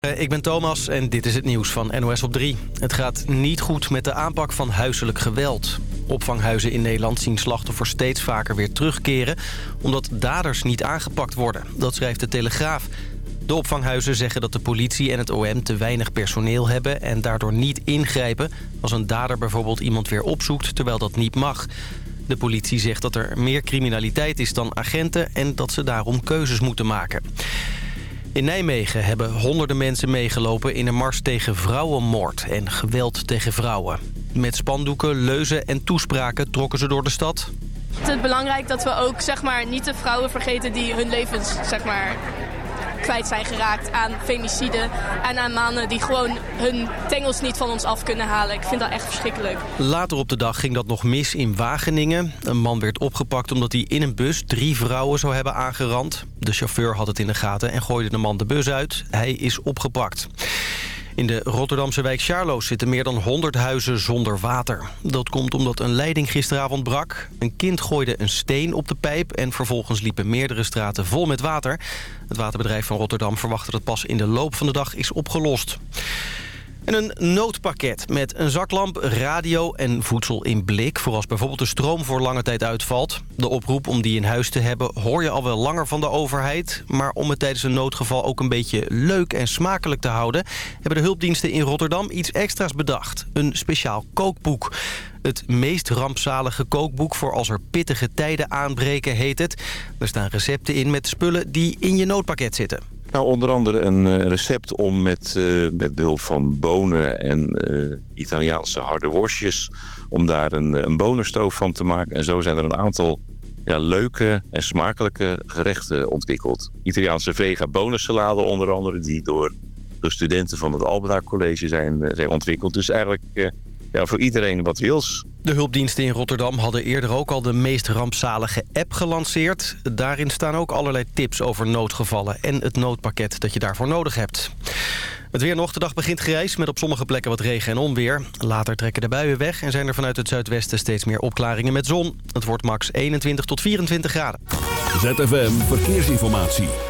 Ik ben Thomas en dit is het nieuws van NOS op 3. Het gaat niet goed met de aanpak van huiselijk geweld. Opvanghuizen in Nederland zien slachtoffers steeds vaker weer terugkeren... omdat daders niet aangepakt worden. Dat schrijft de Telegraaf. De opvanghuizen zeggen dat de politie en het OM te weinig personeel hebben... en daardoor niet ingrijpen als een dader bijvoorbeeld iemand weer opzoekt... terwijl dat niet mag. De politie zegt dat er meer criminaliteit is dan agenten... en dat ze daarom keuzes moeten maken. In Nijmegen hebben honderden mensen meegelopen in een mars tegen vrouwenmoord en geweld tegen vrouwen. Met spandoeken, leuzen en toespraken trokken ze door de stad. Het is belangrijk dat we ook zeg maar, niet de vrouwen vergeten die hun levens zeg maar, kwijt zijn geraakt aan femicide. En aan mannen die gewoon hun tengels niet van ons af kunnen halen. Ik vind dat echt verschrikkelijk. Later op de dag ging dat nog mis in Wageningen. Een man werd opgepakt omdat hij in een bus drie vrouwen zou hebben aangerand. De chauffeur had het in de gaten en gooide de man de bus uit. Hij is opgepakt. In de Rotterdamse wijk Charloes zitten meer dan 100 huizen zonder water. Dat komt omdat een leiding gisteravond brak. Een kind gooide een steen op de pijp... en vervolgens liepen meerdere straten vol met water. Het waterbedrijf van Rotterdam verwacht dat pas in de loop van de dag is opgelost. En een noodpakket met een zaklamp, radio en voedsel in blik... voor als bijvoorbeeld de stroom voor lange tijd uitvalt. De oproep om die in huis te hebben hoor je al wel langer van de overheid... maar om het tijdens een noodgeval ook een beetje leuk en smakelijk te houden... hebben de hulpdiensten in Rotterdam iets extra's bedacht. Een speciaal kookboek. Het meest rampzalige kookboek voor als er pittige tijden aanbreken heet het. Er staan recepten in met spullen die in je noodpakket zitten. Nou, onder andere een eh, recept om met, uh, met behulp van bonen en uh, Italiaanse harde worstjes... om daar een, een bonenstoof van te maken. En zo zijn er een aantal ja, leuke en smakelijke gerechten ontwikkeld. Italiaanse vega bonensalade onder andere... die door de studenten van het Albeda College zijn, zijn ontwikkeld. Dus eigenlijk ja, voor iedereen wat wils. De hulpdiensten in Rotterdam hadden eerder ook al de meest rampzalige app gelanceerd. Daarin staan ook allerlei tips over noodgevallen en het noodpakket dat je daarvoor nodig hebt. Het weer nog. De dag begint grijs met op sommige plekken wat regen en onweer. Later trekken de buien weg en zijn er vanuit het zuidwesten steeds meer opklaringen met zon. Het wordt max 21 tot 24 graden. ZFM Verkeersinformatie.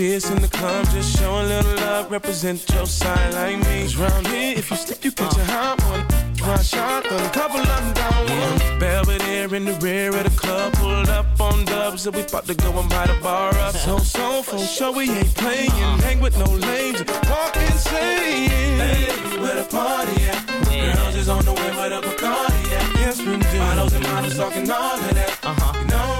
See us in the club. Just show a little love, represent your side like me. Cause round here, if you slip, you catch a hot one. One shot, a couple of them down one. Belvedere in the rear of the club, pulled up on dubs, and we about to go and buy the bar up. So, so, for sure, we ain't playing. Hang with no lames, walk insane. Hey, where the party at? Girls is on the way, where the Bacardi at? Yes, we do. Bottles and models talking all of that. Uh-huh. You know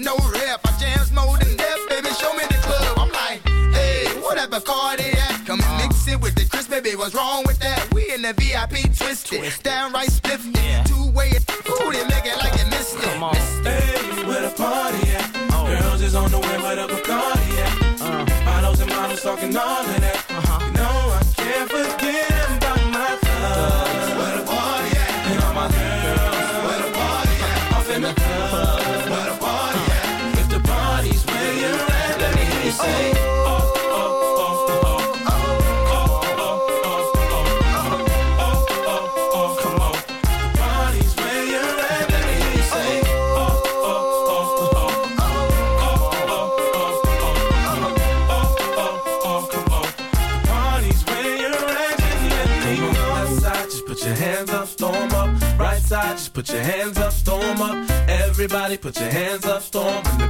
with no rep. I jams more than death, baby. Show me the club. I'm like, hey, whatever car they at. Come and mix it with the crisp, baby. What's wrong with that? We in the VIP twisted, twisted. downright spiffy. Yeah. Two way, ooh, they make it like it missed it. Come on. Hey, where the party at? Oh. Girls is on the way, where the Bacardi at? Uh. Bottles and models talking all of that Everybody put your hands up, storm in the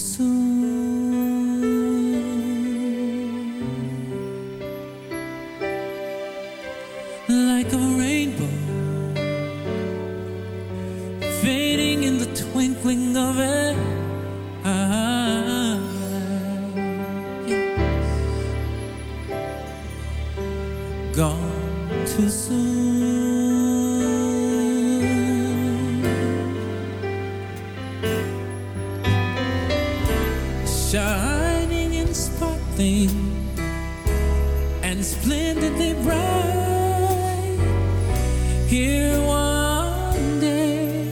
soon. shining and sparkling and splendidly bright. Here one day,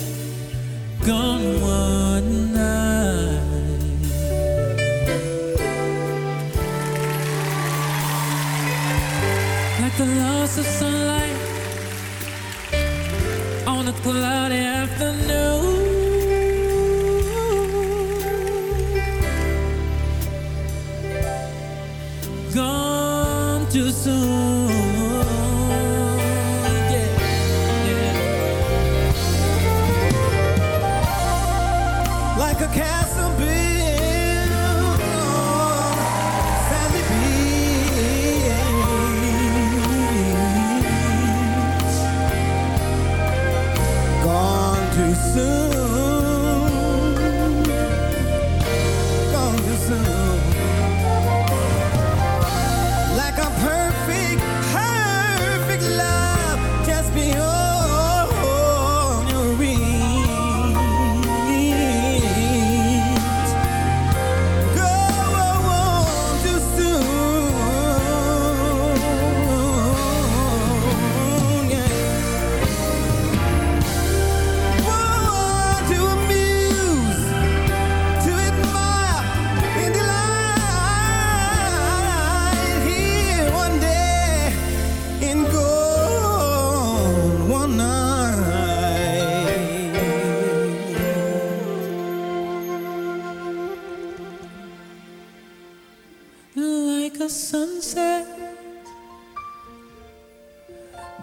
gone one night. Like the loss of sun. soon.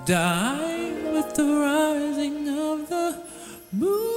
die with the rising of the moon.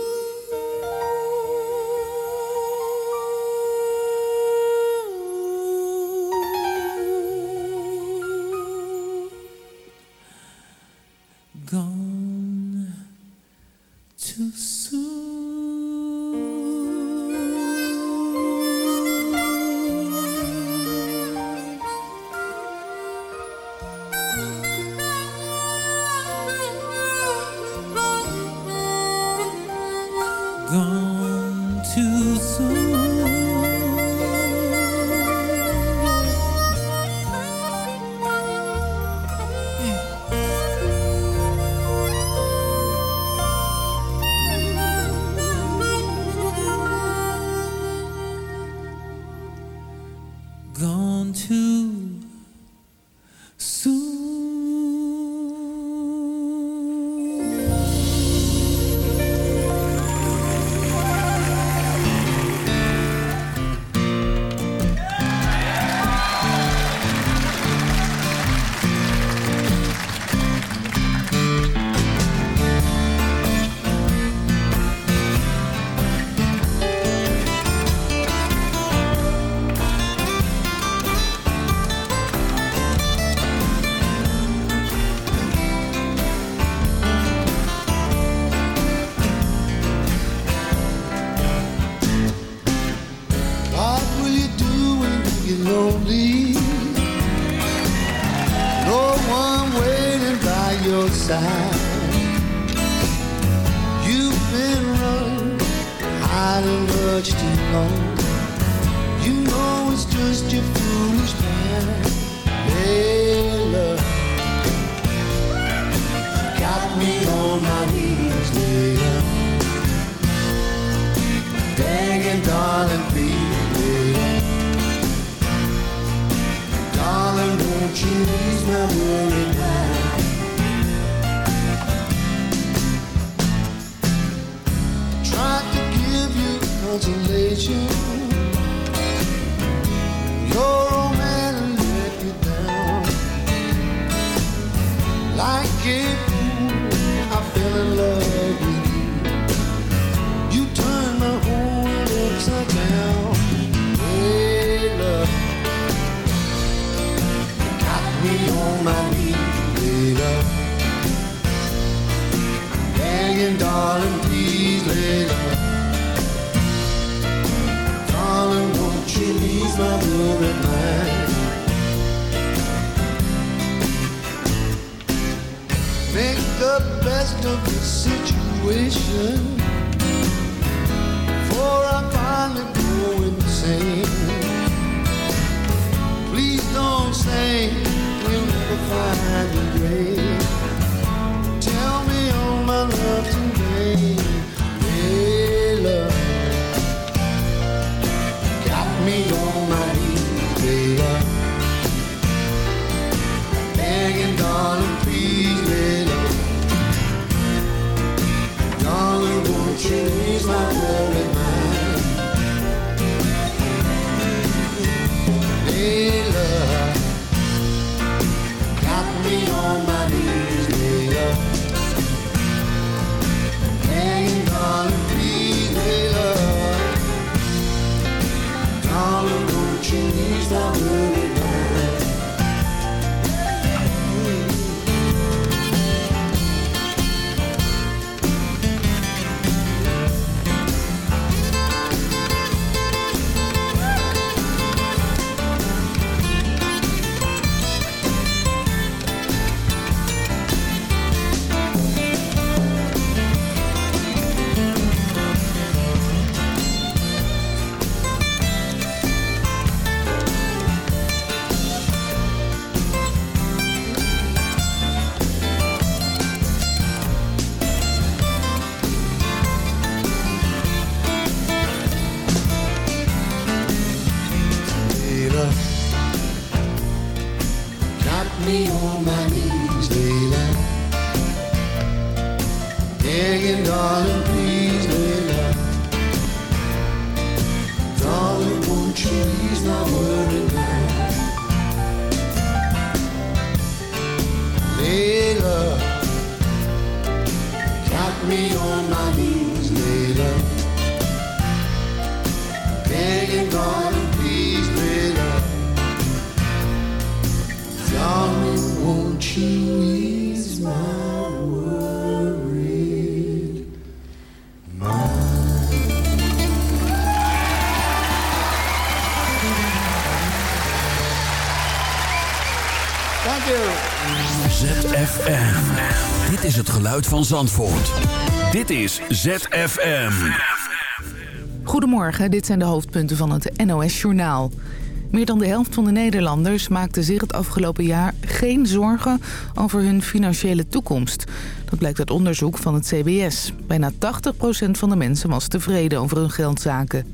much too long. You know it's just your foolish plan. Hey, love. Got me on my knees, dear. Begging, darling, please, Darling, won't you ease my worries? Consolation. Your old man let you down. Like fool, I fell in love with you. You turned my whole world upside down. Hey, love, got me on my knees, hey, love. Begging, darling, you ease my? Make the best of the situation. Before I finally go insane. Please don't say we'll never find a grave. Tell me all my love today. my love. Dit is ZFM. Goedemorgen, dit zijn de hoofdpunten van het NOS-journaal. Meer dan de helft van de Nederlanders maakte zich het afgelopen jaar geen zorgen over hun financiële toekomst. Dat blijkt uit onderzoek van het CBS. Bijna 80% van de mensen was tevreden over hun geldzaken.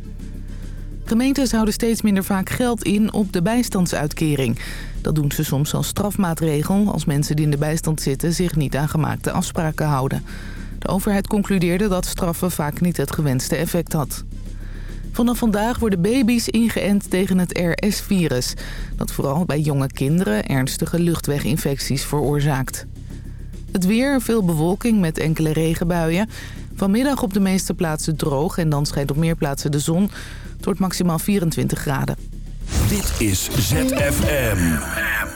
Gemeentes houden steeds minder vaak geld in op de bijstandsuitkering. Dat doen ze soms als strafmaatregel als mensen die in de bijstand zitten zich niet aan gemaakte afspraken houden. De overheid concludeerde dat straffen vaak niet het gewenste effect had. Vanaf vandaag worden baby's ingeënt tegen het RS-virus. Dat vooral bij jonge kinderen ernstige luchtweginfecties veroorzaakt. Het weer, veel bewolking met enkele regenbuien. Vanmiddag op de meeste plaatsen droog en dan schijnt op meer plaatsen de zon. Het wordt maximaal 24 graden. Dit is ZFM.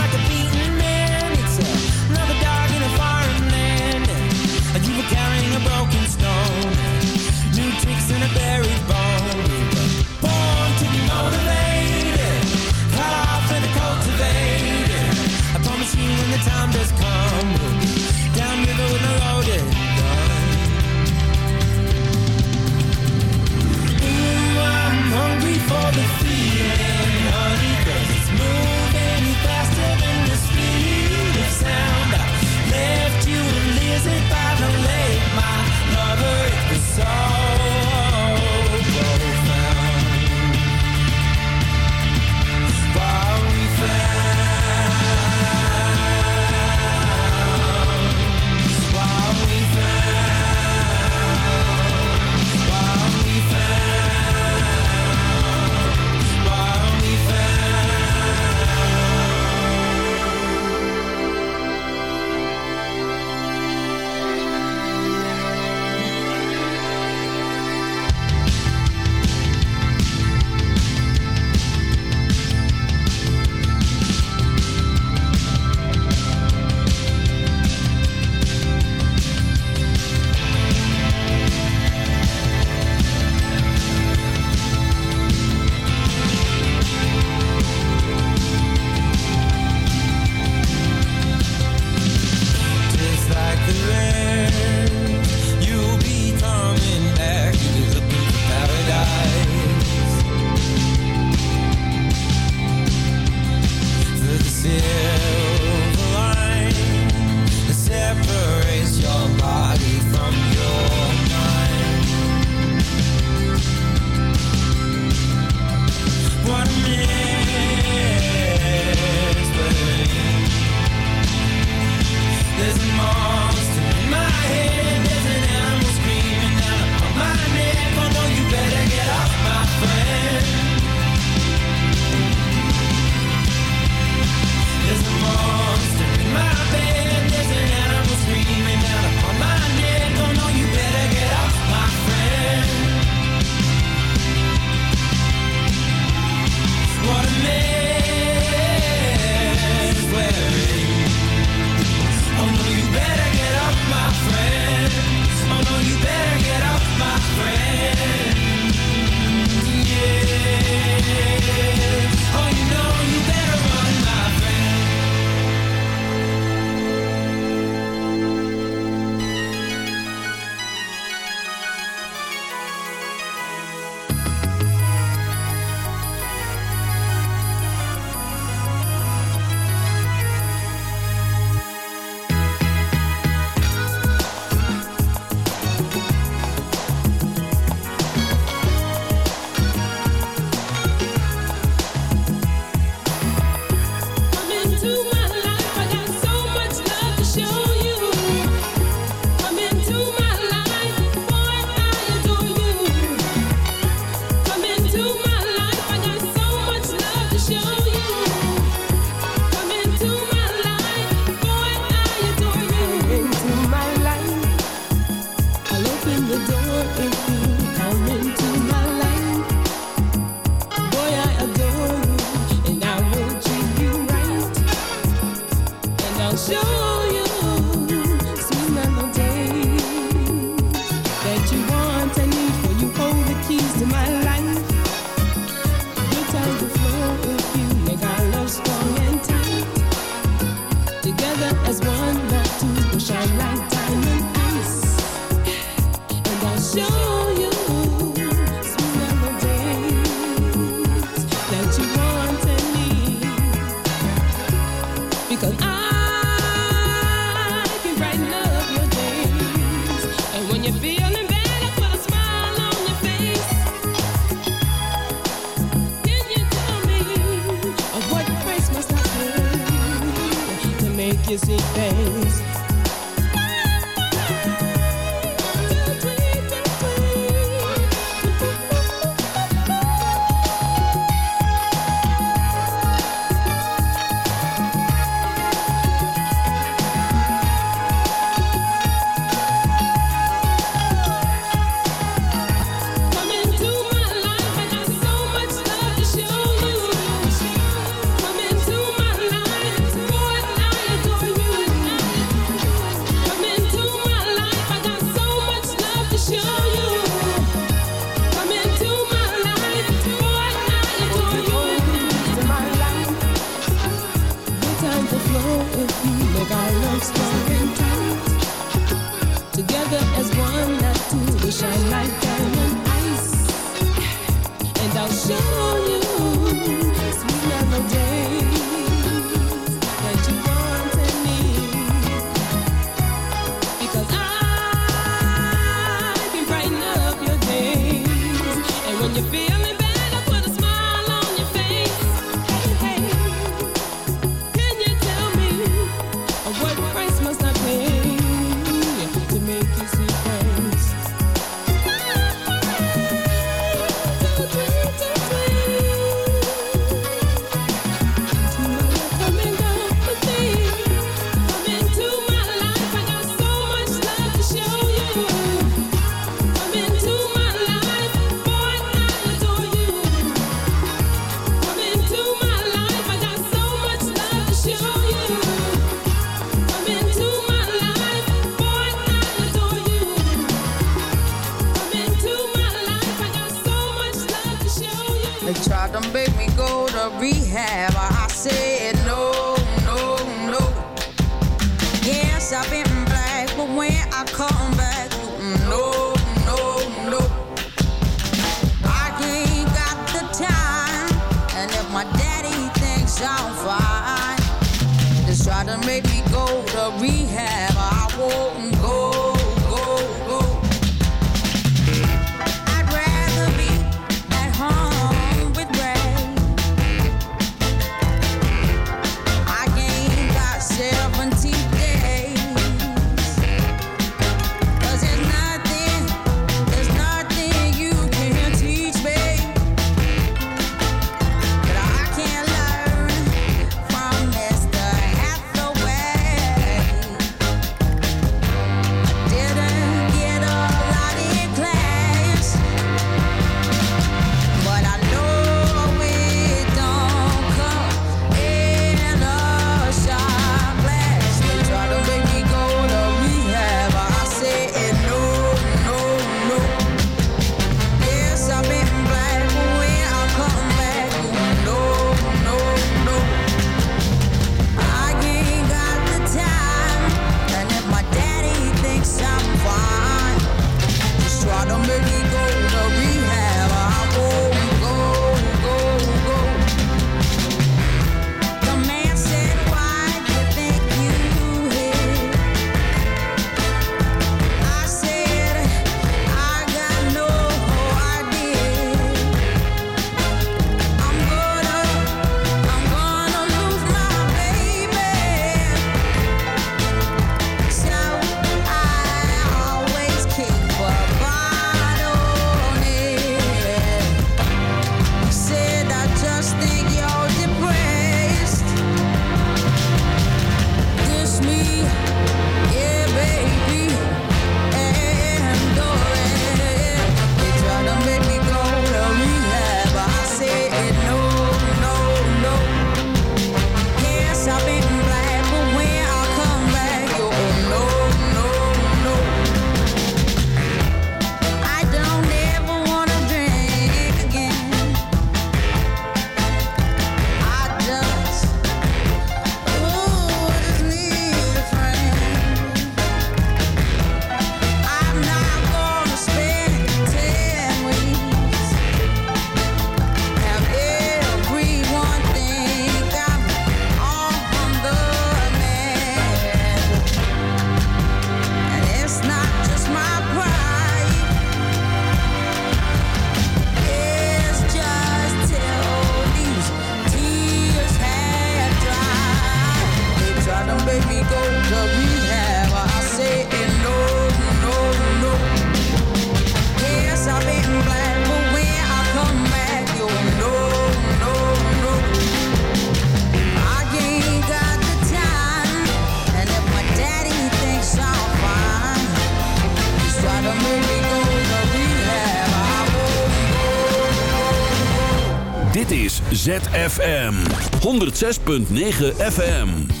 106.9 FM.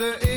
De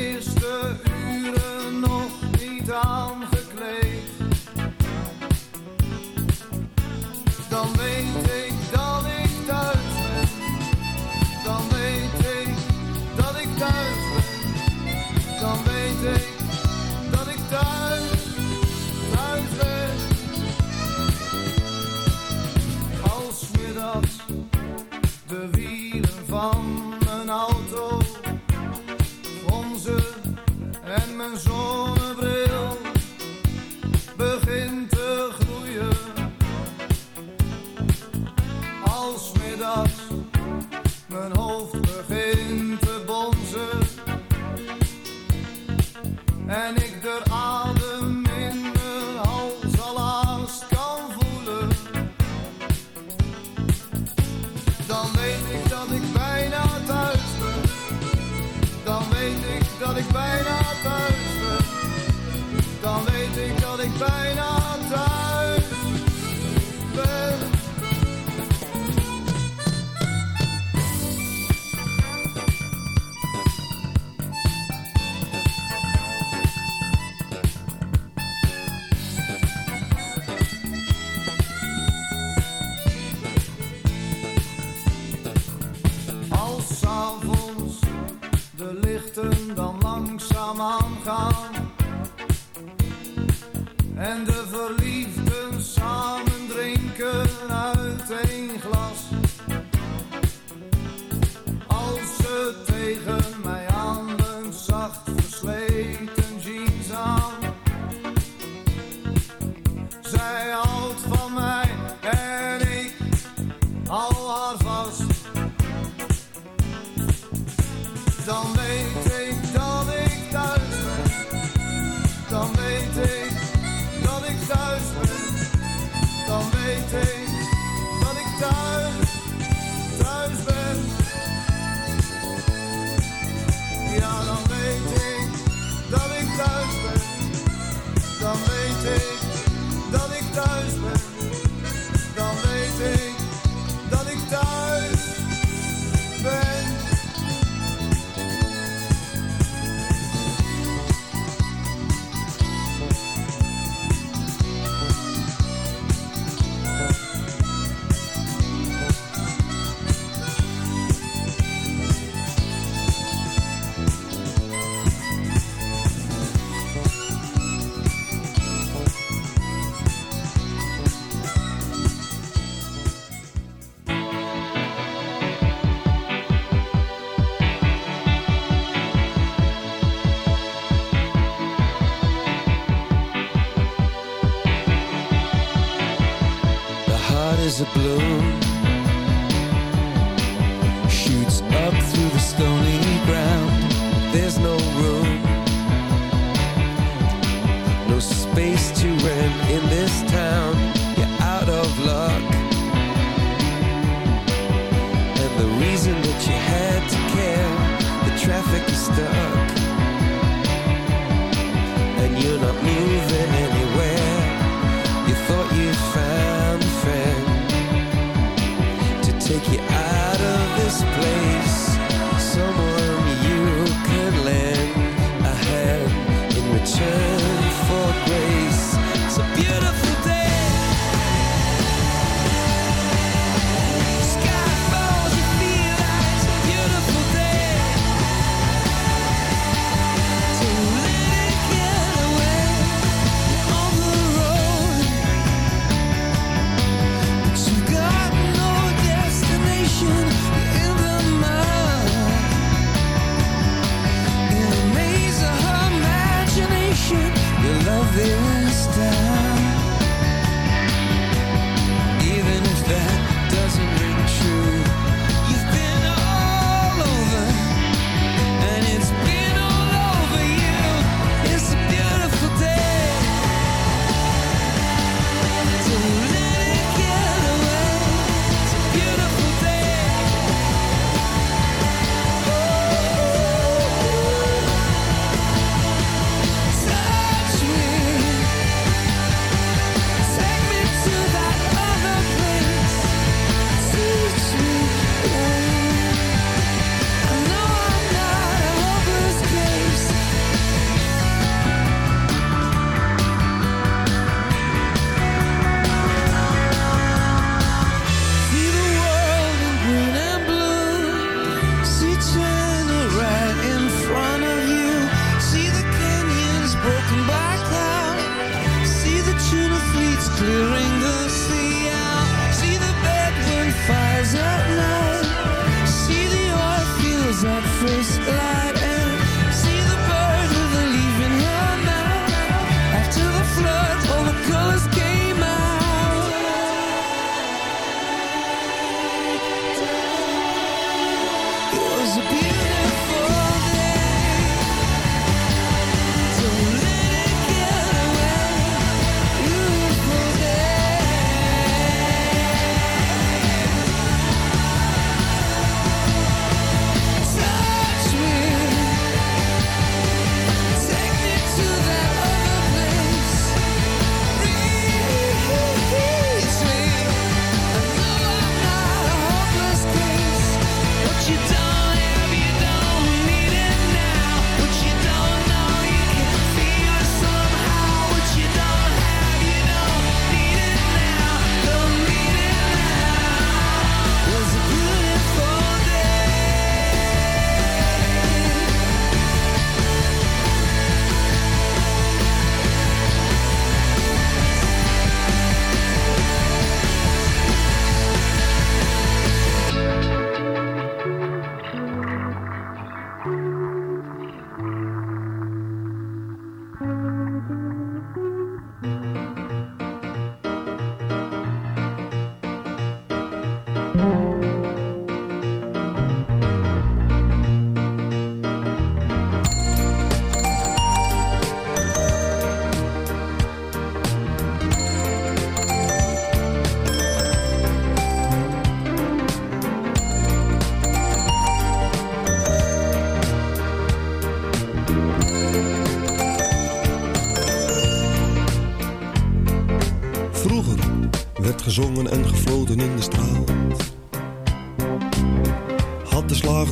say oh,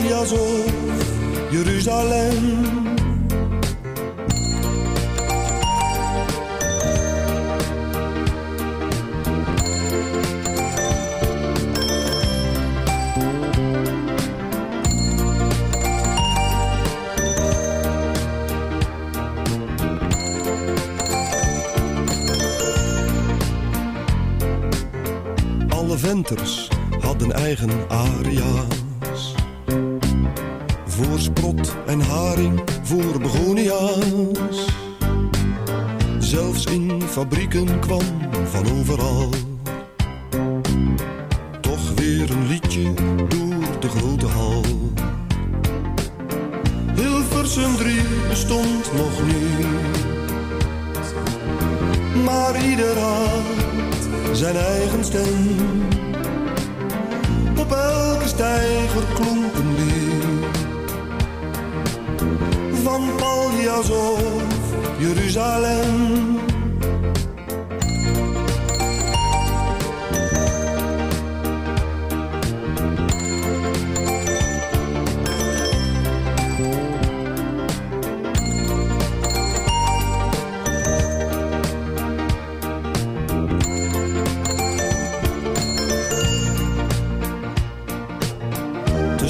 Paljas of Jeruzalem. Alle venters hadden eigen aria's. Fabrieken kwam van overal.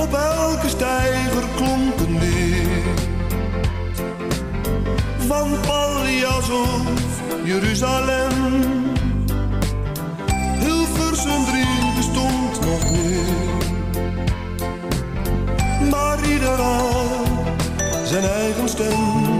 Op elke steiger klonk een Van Paljas of Jeruzalem. Hilversum 3 bestond nog niet. Maar ieder had zijn eigen stem